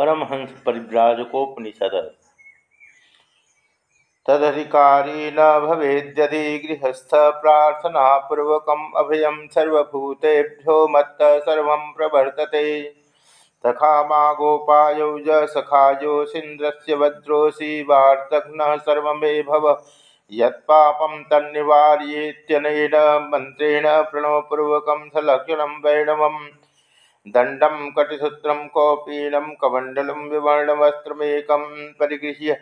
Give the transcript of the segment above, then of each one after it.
परमहंस परिव्राजकोपनिषद। तदधिकारी न भवेद्यदि गृहस्थ प्रार्थनापूर्वक अभयम सर्वभूतेभ्यो मत्त सर्व प्रवर्तते। सखा मा गोपायौज सखायोसीन्द्रस्य भद्रोऽसि वार्तघ्न सर्वे भव यत्पापं तन्निवार्येत्यनेन मन्त्रेण प्रणवपूर्वकं सलक्षणं वैणवम्। दंडम कटिसूत्रम कौपीनम कमंडलम विवर्णवस्त्रमेकम परिगृह्य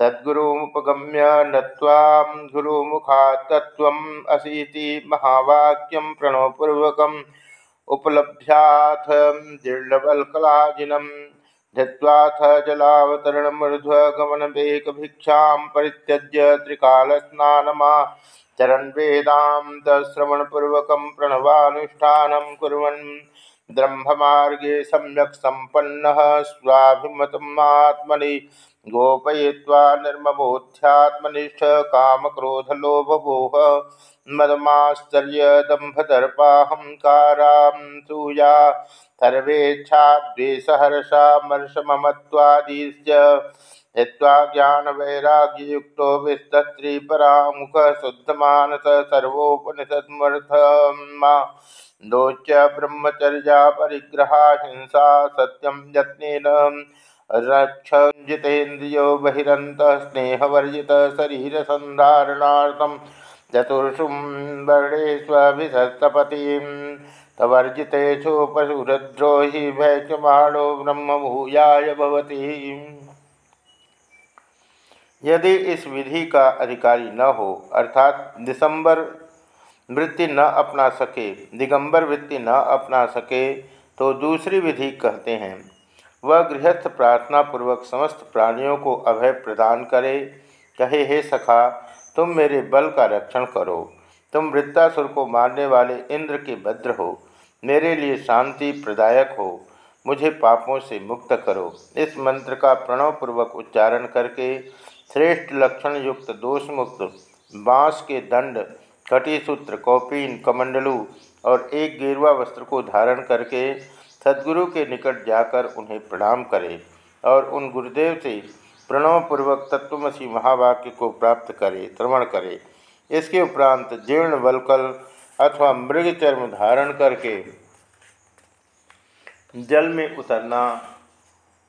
सद्गुरुमुपगम्य नत्वां गुरुमुखा तत्त्वम् असीति महावाक्यं प्रणवपूर्वकम् उपलभ्याथ जीर्णवल्कलाजिनं धृत्वाथ जलावतरणमूर्ध्वगमनवेकभिक्षां परित्यज्य त्रिकालस्नानमा चरन् वेदान्तश्रवणपूर्वकं प्रणवानुष्ठानं कुर्वन् ब्रह्ममार्गे सम्यक् सम्पन्नः स्वाभिमतमात्मनि गोपयित्वा निर्ममोध्यात्मनिष्ठ कामक्रोधलोभमोह मदमाश्चर्यदम्भदर्पाहङ्कारां सूया सर्वेच्छाद्वेषहर्षामर्षममत्वादिश्च हित्वा ज्ञानवैराग्ययुक्तो विस्तस्त्रीपरामुखः शुद्धमानस सर्वोपनिषद्मर्थमा दोच्य ब्रह्मचर्या परिग्रहा हिंसा सत्यम यत्न रक्षजितेन्द्रियो बहिरंत स्नेहवर्जित शरीर संधारणार्थम चतुर्षुम वर्णेष्वभिषस्तपति तवर्जितेषु पशुरद्रोही भैक्षमाणो ब्रह्म भूयाय भवती। यदि इस विधि का अधिकारी न हो, अर्थात दिसंबर वृत्ति न अपना सके, दिगंबर वृत्ति न अपना सके तो दूसरी विधि कहते हैं। वह गृहस्थ प्रार्थना पूर्वक समस्त प्राणियों को अभय प्रदान करे, कहे, हे सखा, तुम मेरे बल का रक्षण करो। तुम वृत्तासुर को मारने वाले इंद्र के भद्र हो। मेरे लिए शांति प्रदायक हो। मुझे पापों से मुक्त करो। इस मंत्र का प्रणव पूर्वक उच्चारण करके श्रेष्ठ लक्षण युक्त दोष मुक्त बाँस के दंड कटिसूत्र कौपीन, कमंडलू और एक गेरुआ वस्त्र को धारण करके सदगुरु के निकट जाकर उन्हें प्रणाम करे और उन गुरुदेव से प्रणवपूर्वक तत्वमसी महावाक्य को प्राप्त करे, श्रवण करे। इसके उपरांत जीर्ण वलकल अथवा मृग चर्म धारण करके जल में उतरना,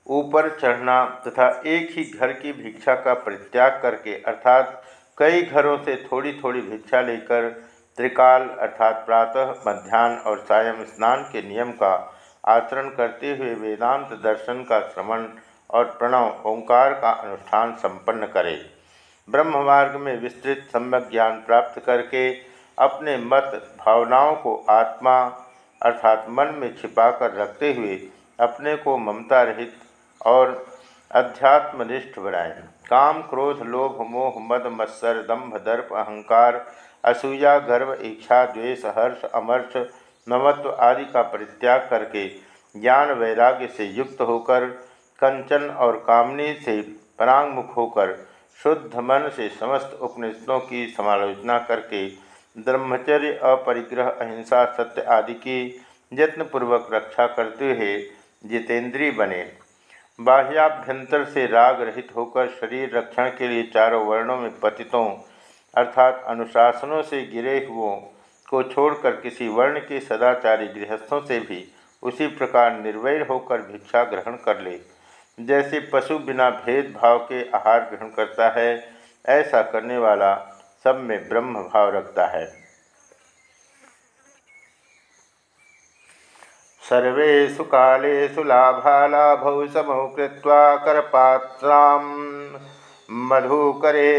ऊपर चढ़ना तथा एक ही घर की भिक्षा का परित्याग करके अर्थात कई घरों से थोड़ी थोड़ी भिक्षा लेकर त्रिकाल अर्थात प्रातः मध्यान्ह और सायं स्नान के नियम का आचरण करते हुए वेदांत दर्शन का श्रवण और प्रणव ओंकार का अनुष्ठान संपन्न करें। ब्रह्म मार्ग में विस्तृत सम्यक ज्ञान प्राप्त करके अपने मत, भावनाओं को आत्मा अर्थात मन में छिपाकर रखते हुए अपने को ममता रहित और अध्यात्मनिष्ठ बनाए काम, क्रोध, लोभ, मोह, मद, मत्सर, दम्भ, दर्प, अहंकार, असूया, गर्व, इच्छा, द्वेष, हर्ष, अमर्ष ममत्व आदि का परित्याग करके ज्ञान वैराग्य से युक्त होकर, कंचन और कामनी से परांगमुख होकर, शुद्ध मन से समस्त उपनिषदों की समालोचना करके, ब्रह्मचर्य, अपरिग्रह, अहिंसा, सत्य आदि की यत्नपूर्वक रक्षा करते हुए जितेंद्रीय बने। बाह्याभ्यंतर से राग रहित होकर शरीर रक्षण के लिए चारों वर्णों में पतितों, अर्थात अनुशासनों से गिरे हुओं को छोड़कर किसी वर्ण के सदाचारी गृहस्थों से भी उसी प्रकार निर्वैर होकर भिक्षा ग्रहण कर ले। जैसे पशु बिना भेदभाव के आहार ग्रहण करता है, ऐसा करने वाला सब में ब्रह्म भाव रखता है। सर्वेषु कालेषु लाभालाभौ समौ कृत्वा करपात्रां मधुकरेणान्नम्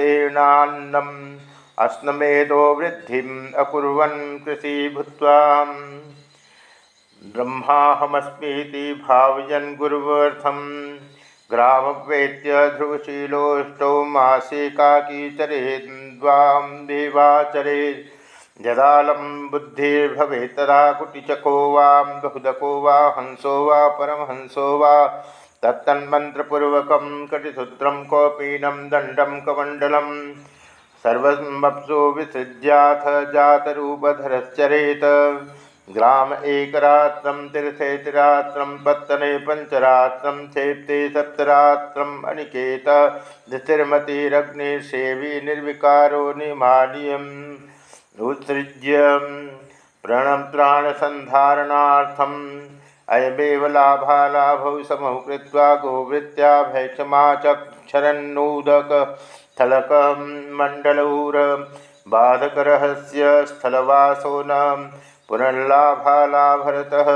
अस्नमेधो वृद्धिम् अकुर्वन् कृषि भूत्वा ब्रह्माहमस्मीति भावयन् गुरुवर्थं ग्रामवेत्य ध्रुवशीलोष्टौ मासे काकी चरेद्वां देवाचरेत् यदालं बुद्धिर्भवे तदा कुटिचको वा बहुदको वा, हंसो वा, परमहंसो वा। तत्तन्मन्त्रपूर्वकं कटिसूत्रं कौपीनं दण्डं कमण्डलं सर्वमप्सु विसृज्याथ जातरूपधरश्चरेत। ग्राम एकरात्रं तीर्थे तिरात्रं पत्तने पञ्चरात्रं क्षेप्ते सप्तरात्रम् अनिकेत। धृतिर्मतिरग्निर्सेवी निर्विकारो निमानीयम्। उत्सृज्य प्रण प्रणत्राणसन्धारणार्थम् अयमेव लाभालाभौ समौ कृत्वा गोवृत्त्या भैक्षमाचक्षरन्नूदकस्थलकमण्डलौर बाधकरहस्य स्थलवासो न पुनर्लाभालाभरतः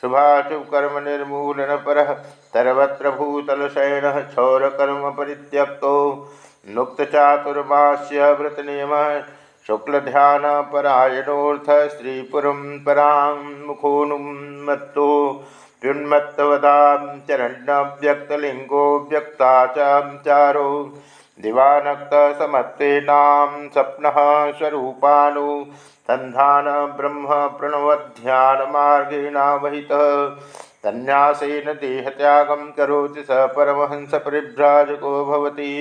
शुभाशुभकर्मनिर्मूलनपरः सर्वत्र भूतलशयनः क्षौरकर्मपरित्यक्तो नुक्तचातुर्मास्य व्रतनियमः शुक्लध्यानपरायणोऽर्थ स्त्रीपुरं परां मुखोनुमत्तो व्युन्मत्तवदां चरण्यव्यक्तलिङ्गो व्यक्ता चारो दिवानक्तसमत्वेनां स्वप्नः स्वरूपानु सन्धान ब्रह्म प्रणवध्यान प्रणवध्यानमार्गेणावहितः संन्यासेन देहत्यागं करोति स परमहंसपरिभ्राजको भवति।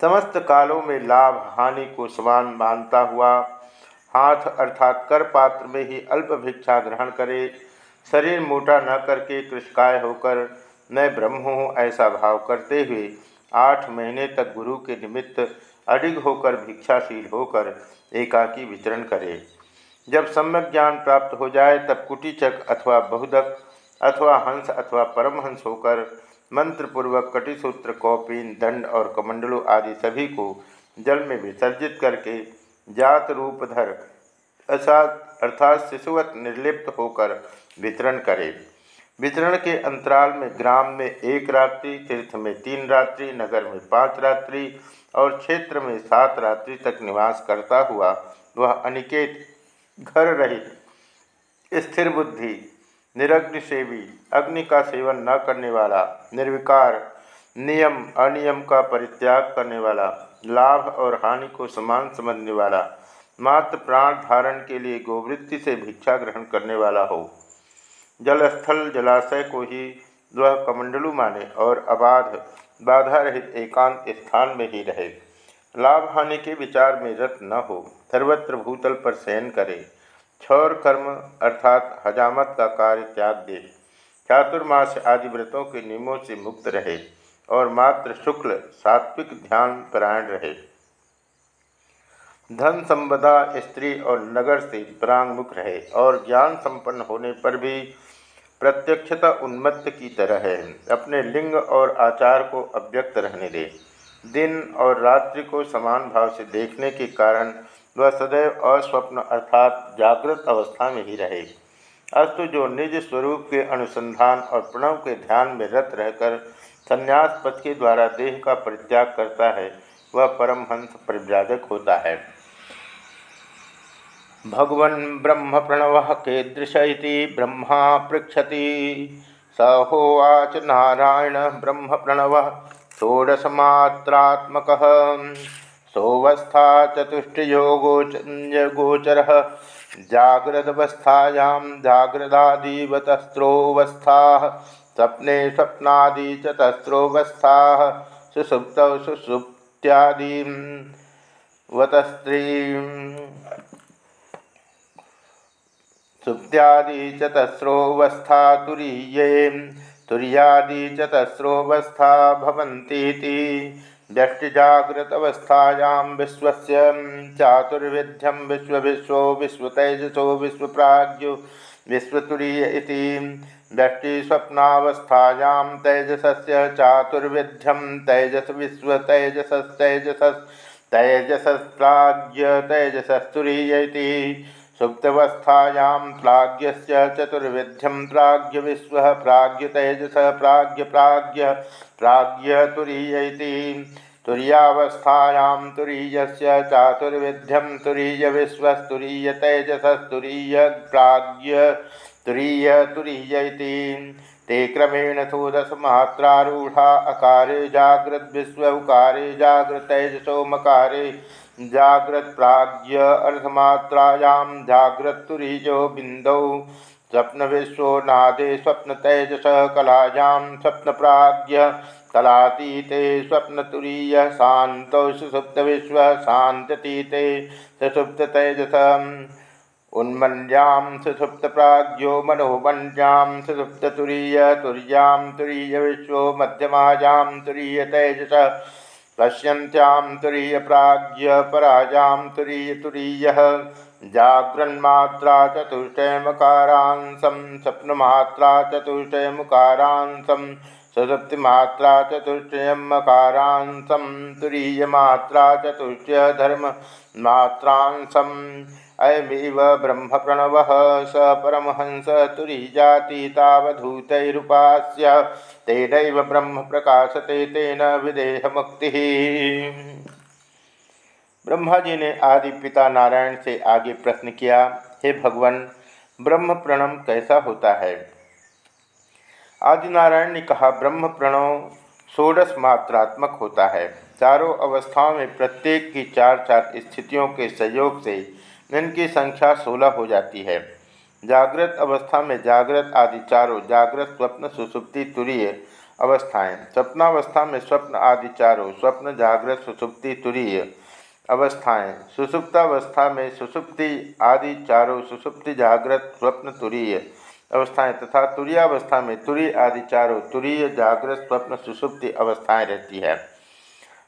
समस्त कालों में लाभ हानि को समान मानता हुआ, हाथ अर्थात कर पात्र में ही अल्प भिक्षा ग्रहण करे, शरीर मोटा न करके कृषकाय होकर मैं ब्रह्म हूँ ऐसा भाव करते हुए आठ महीने तक गुरु के निमित्त अडिग होकर भिक्षाशील होकर एकाकी वितरण करे। जब सम्यक ज्ञान प्राप्त हो जाए तब कुटीचक अथवा बहुदक अथवा हंस अथवा परमहंस होकर मंत्रपूर्वक कटिसूत्र, कौपीन, दंड और कमंडलों आदि सभी को जल में विसर्जित करके जात रूपधर असात अर्थात शिशुवत निर्लिप्त होकर वितरण करे। वितरण के अंतराल में ग्राम में एक रात्रि, तीर्थ में तीन रात्रि, नगर में पाँच रात्रि और क्षेत्र में सात रात्रि तक निवास करता हुआ वह अनिकेत घर रहित स्थिर बुद्धि निरग्नि सेवी, अग्नि का सेवन न करने वाला, निर्विकार, नियम, अनियम का परित्याग करने वाला, लाभ और हानि को समान समझने वाला मात्र प्राण धारण के लिए गोवृत्ति से भिक्षा ग्रहण करने वाला हो। जलस्थल जलाशय को ही वह कमंडलू माने और अबाध बाधा रहित एकांत स्थान में ही रहे। लाभ हानि के विचार में रत न हो, सर्वत्र भूतल पर शयन करे। क्षौर कर्म अर्थात हजामत का कार्य त्याग दे। चातुर्मास आदि व्रतों के नियमों से मुक्त रहे और मात्र शुक्ल सात्विक ध्यान परायण रहे। धन संपदा, स्त्री और नगर से प्रांगमुख रहे और ज्ञान संपन्न होने पर भी प्रत्यक्षता उन्मत्त की तरह है। अपने लिंग और आचार को अव्यक्त रहने दे। दिन और रात्रि को समान भाव से देखने के कारण वह सदैव अस्वप्न अर्थात जागृत अवस्था में ही रहे अस्तु जो निज स्वरूप के अनुसंधान और प्रणव के ध्यान में रत रहकर संन्यास पथ के द्वारा देह का परित्याग करता है, वह परमहंस परिव्राजक होता है। भगवन् ब्रह्म प्रणव कीदृश ब्रह्मा पृछति स होवाच नारायण ब्रह्म प्रणव षोडशमात्रात्मक। सोवस्था चतुष्टयो गोचर जाग्रदवस्थायां जाग्रदादिवतस्रोवस्था। स्वप्ने स्वप्नादि चतस्रोवस्था सुसुप्त सुसुप्त्यादि वतस्त्री सुप्त्यादि चतस्रोवस्था तुरीये। तुरीयादि चतस्रोवस्था भवन्तीति। व्यष्टिजाग्रतवस्थायां विश्वस्य चातुर्विध्यं विश्वविश्वो विश्वतैजसो विश्वप्राज्यो विश्वतुरीय इति व्यष्टिस्वप्नावस्थायां तैजसस्य चातुर्विध्यं तैजस विश्वतैजसस्तैजसस् तैजसस्प्राज्य तैजसस्तुरीय इति सुप्तवस्थायां प्राज्ञस्य चतुर्विध्यं प्राज्ञ विश्व, प्राज्ञ तेजस, प्राज्ञ प्राज्ञ प्राज्ञ तुरीय इति। तुरीयावस्थायां तुरीयस्य चातुर्विध्यं तुरीय विश्वस्तुरीय तेजसस्तुरीय प्राज्ञ तुरीय तुरीय ते क्रमेण षोडशमात्रारूढ़ा अकारे जागृद्विश्व उकारे जागृतैजसो जाग्रत प्राज्ञ अर्धमात्रायां जाग्रत्तुरीजो बिंदौ स्वप्न विश्व नादे स्वप्न तेजस कलायां स्वप्न प्राज्ञ कलातीते स्वप्न तुरीय शांत सुसुप्त विश्व शांततीते सुसुप्त तेजस उन्मन्यां सुसुप्त प्राज्ञो मनोमन्यां सुसुप्त तुरीय तुर्यां तुरीय विश्व मध्यमायां तुरीय तेजस। पश्यन्त्यां तुरीय प्राज्ञ पराजां तुरीय तुरीयः। जाग्रन्मात्रा चतुष्टयमकारांसं स्वप्नमात्रा चतुष्टयमुकारांसं सुसुप्तिमात्रा चतुष्टयमकारांसं तुरीयमात्रा चतुष्टयधर्ममात्रांसम् अयमेव ब्रह्म प्रणव स परमहंस तुरीजातीतावधूतरुपास्य तेन ब्रह्म प्रकाशते तेन विदेह मुक्ति ब्रह्मा जी ने आदि पिता नारायण से आगे प्रश्न किया, हे भगवान ब्रह्म प्रणव कैसा होता है? आदि नारायण ने कहा ब्रह्म प्रणव षोडश मात्रात्मक होता है। चारों अवस्थाओं में प्रत्येक की चार चार स्थितियों के सहयोग से इनकी संख्या सोलह हो जाती है। जागृत अवस्था में जागृत आदि चारों जागृत स्वप्न सुसुप्ति तुरीय अवस्थाएँ। स्वप्नावस्था में स्वप्न आदि चारों स्वप्न जागृत सुसुप्ति तुरीय अवस्थाएँ। सुसुप्तावस्था में सुसुप्ति आदि चारों सुसुप्ति जागृत स्वप्न तुरीय अवस्थाएँ तथा तुरीयावस्था में तुरी आदि चारों तुरीय जागृत स्वप्न सुसुप्ति अवस्थाएँ रहती है।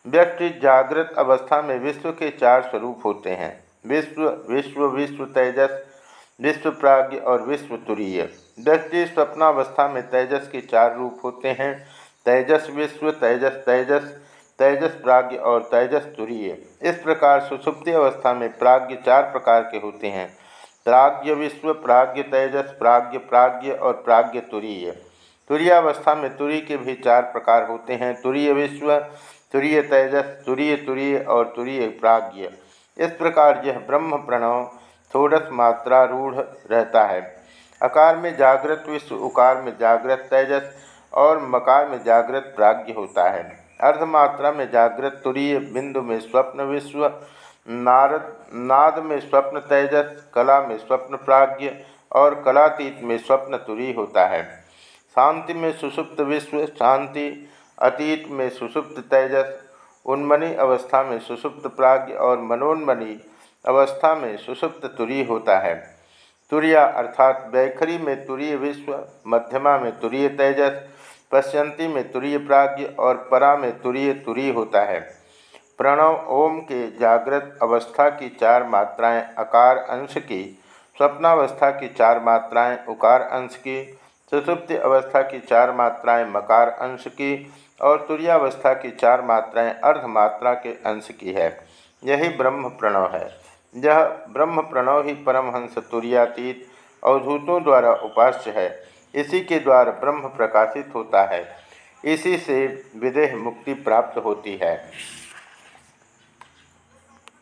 व्यक्ति जागृत अवस्था में विश्व के चार स्वरूप होते हैं। विश्व विश्व विश्व तेजस, विश्व प्राग्ञ और विश्व तुरीय। दृष्टि स्वप्नावस्था में तेजस के चार रूप होते हैं। तेजस विश्व, तेजस तेजस तेजस प्राग्ञ और तेजस तुरीय। इस प्रकार सुसुप्ति अवस्था में प्राग्ञ चार प्रकार के होते हैं। प्राग्ञ विश्व, प्राग्ञ तेजस, प्राग्ञ प्राग्ञ और प्राग्ञ तुरीय। तुरीयावस्था में तुरी के भी चार प्रकार होते हैं। तुरीय विश्व, तुरीय तेजस, तुरीय तुरीय और तुरीय प्राग्ञ। इस प्रकार यह ब्रह्म प्रणव षोडश मात्रा रूढ़ रहता है। अकार में जागृत, विश्व उकार में जागृत, तेजस और मकार में जागृत प्राग्ञ होता है। अर्धमात्रा में जागृत, तुरीय बिंदु में स्वप्न, विश्व नारद, नाद में स्वप्न, तेजस, कला में स्वप्न प्राज्ञ और कलातीत में स्वप्न तुरी होता है। शांति में सुसुप्त विश्व, शांति, अतीत में सुसुप्त तेजस उन्मनी अवस्था में सुषुप्त प्राग्ञ और मनोन्मनी अवस्था में सुषुप्त तुरी होता है। तुरिया अर्थात बैखरी में तुरीय विश्व, मध्यमा में तुरीय तेजस, पश्यंती में तुरीय प्राग्ञ और परा में तुरीय तुरी होता है। प्रणव ओम के जागृत अवस्था की चार मात्राएँ अकार अंश की, स्वप्नावस्था की चार मात्राएँ उकार अंश की, सुसुप्ति अवस्था की चार मात्राएँ मकार अंश की और तुरियावस्था की चार मात्राएँ अर्ध मात्रा के अंश की है। यही ब्रह्म प्रणव है। यह ब्रह्म प्रणव ही परमहंस तुरियातीत अवधूतों द्वारा उपास्य है। इसी के द्वारा ब्रह्म प्रकाशित होता है। इसी से विदेह मुक्ति प्राप्त होती है।